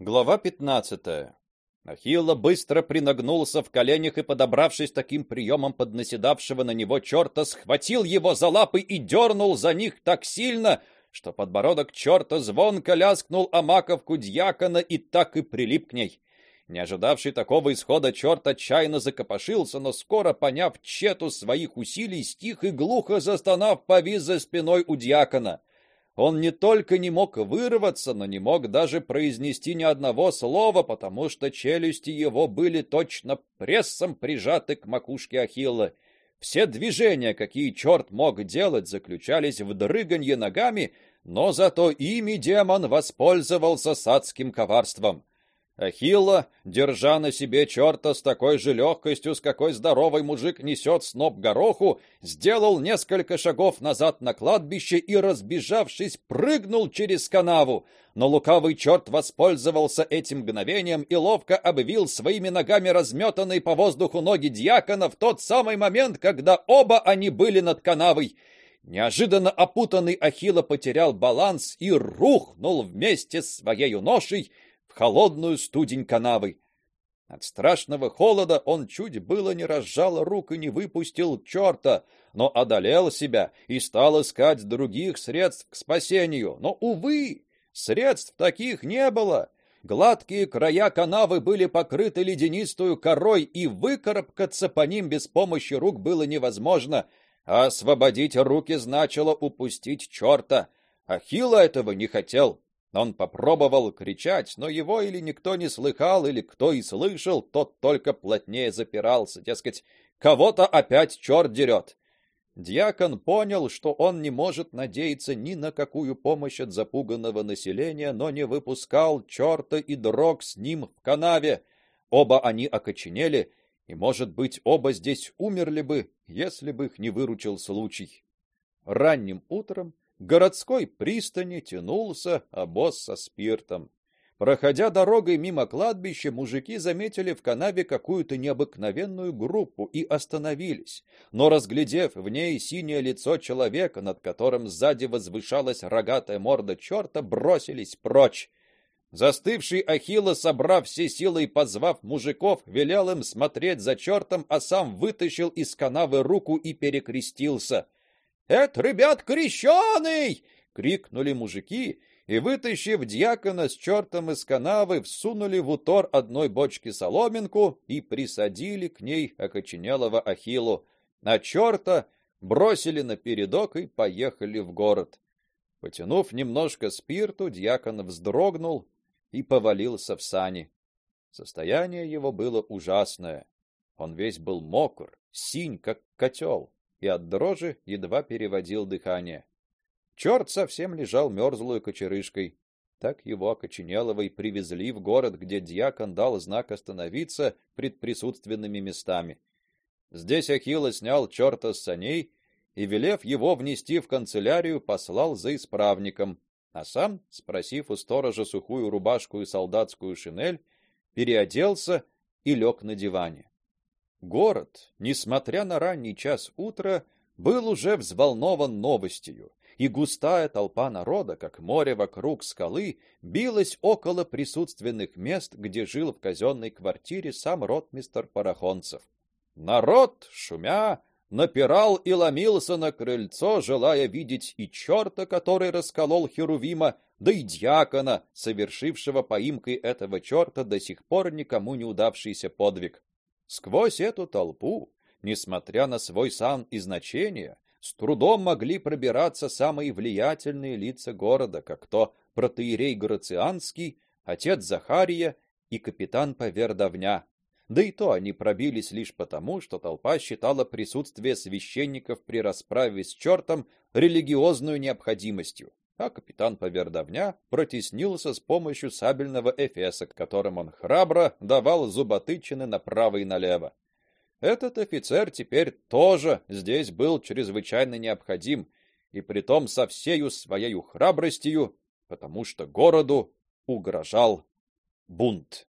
Глава 15. Ахилла быстро принагнулся в коленях и, подобравшись таким приемом под наседавшего на него черта, схватил его за лапы и дернул за них так сильно, что подбородок черта звонко ляскнул о маковку дьякона и так и прилип к ней. Не ожидавший такого исхода черт отчаянно закопошился, но скоро, поняв тщету своих усилий, стих и глухо застонав, повис за спиной у дьякона. Он не только не мог вырваться, но не мог даже произнести ни одного слова, потому что челюсти его были точно прессом прижаты к макушке Ахилла. Все движения, какие черт мог делать, заключались в дрыганье ногами, но зато ими демон воспользовался садским коварством. Ахилла, держа на себе черта с такой же легкостью, с какой здоровый мужик несет сноп гороху, сделал несколько шагов назад на кладбище и, разбежавшись, прыгнул через канаву. Но лукавый черт воспользовался этим мгновением и ловко обвил своими ногами разметанные по воздуху ноги дьякона в тот самый момент, когда оба они были над канавой. Неожиданно опутанный Ахилла потерял баланс и рухнул вместе с своей ношей, холодную студень канавы. От страшного холода он чуть было не разжал рук и не выпустил черта, но одолел себя и стал искать других средств к спасению. Но увы, средств таких не было. Гладкие края канавы были покрыты ледянистую корой, и выкарабкаться по ним без помощи рук было невозможно, а освободить руки значило упустить черта. Ахилла этого не хотел. Он попробовал кричать, но его или никто не слыхал, или кто и слышал, тот только плотнее запирался, дескать, кого-то опять черт дерет. Дьякон понял, что он не может надеяться ни на какую помощь от запуганного населения, но не выпускал черта и дрог с ним в канаве. Оба они окоченели, и, может быть, оба здесь умерли бы, если бы их не выручил случай. Ранним утром городской пристани тянулся обоз со спиртом. Проходя дорогой мимо кладбища, мужики заметили в канаве какую-то необыкновенную группу и остановились. Но разглядев в ней синее лицо человека, над которым сзади возвышалась рогатая морда черта, бросились прочь. Застывший Ахилла, собрав все силы и позвав мужиков, велел им смотреть за чертом, а сам вытащил из канавы руку и перекрестился. Это, ребят, крещеный!» — крикнули мужики, и, вытащив дьякона с чертом из канавы, всунули в утор одной бочки соломинку и присадили к ней окоченелого Ахиллу, а черта бросили на передок и поехали в город. Потянув немножко спирту, дьякон вздрогнул и повалился в сани. Состояние его было ужасное. Он весь был мокр, синь, как котел и от дрожи едва переводил дыхание. Черт совсем лежал мёрзлой кочерышкой. Так его окоченелого и привезли в город, где диакон дал знак остановиться пред присутственными местами. Здесь Ахилла снял черта с саней и, велев его внести в канцелярию, послал за исправником, а сам, спросив у сторожа сухую рубашку и солдатскую шинель, переоделся и лег на диване. Город, несмотря на ранний час утра, был уже взволнован новостью, и густая толпа народа, как море вокруг скалы, билась около присутственных мест, где жил в казенной квартире сам ротмистр Парахонцев. Народ, шумя, напирал и ломился на крыльцо, желая видеть и черта, который расколол Херувима, да и дьякона, совершившего поимкой этого черта до сих пор никому не удавшийся подвиг. Сквозь эту толпу, несмотря на свой сан и значение, с трудом могли пробираться самые влиятельные лица города, как то протоиерей Грацианский, отец Захария и капитан Повердовня. Да и то они пробились лишь потому, что толпа считала присутствие священников при расправе с чертом религиозную необходимостью а капитан Повердовня протеснился с помощью сабельного эфеса, которым он храбро давал зуботычины направо и налево. Этот офицер теперь тоже здесь был чрезвычайно необходим, и притом со всею своей храбростью, потому что городу угрожал бунт.